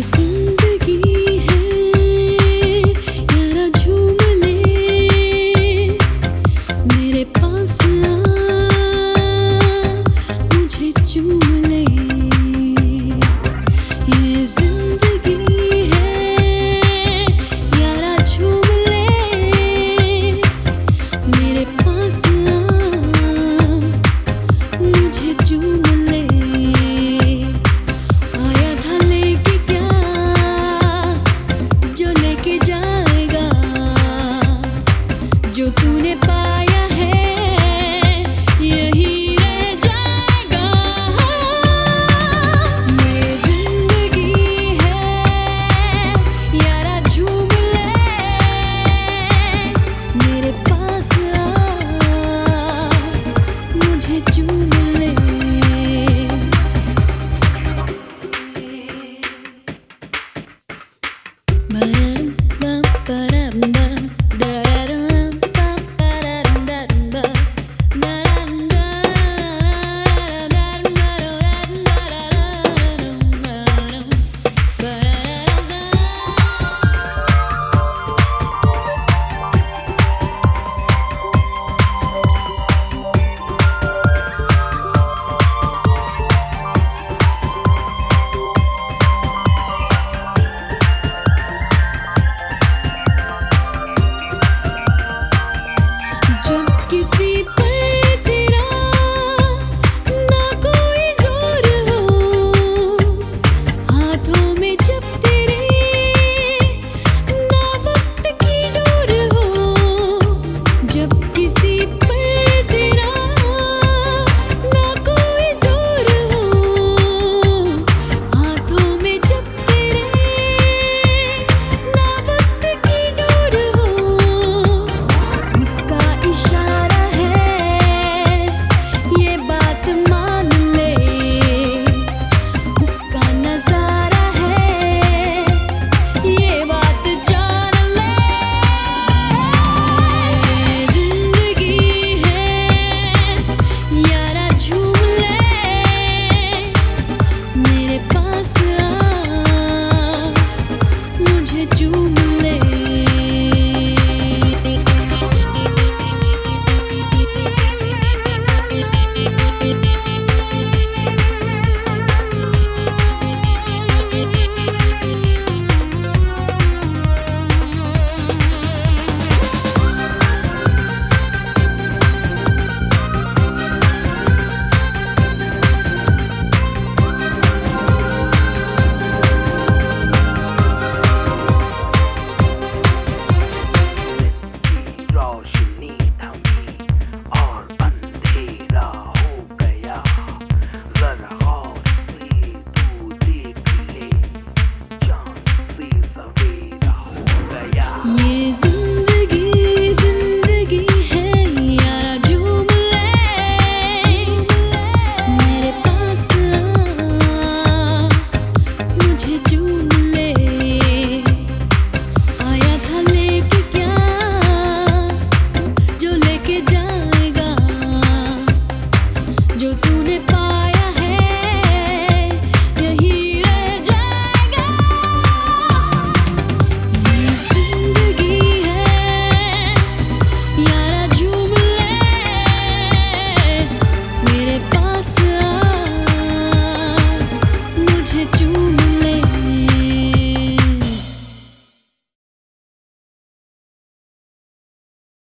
parecía des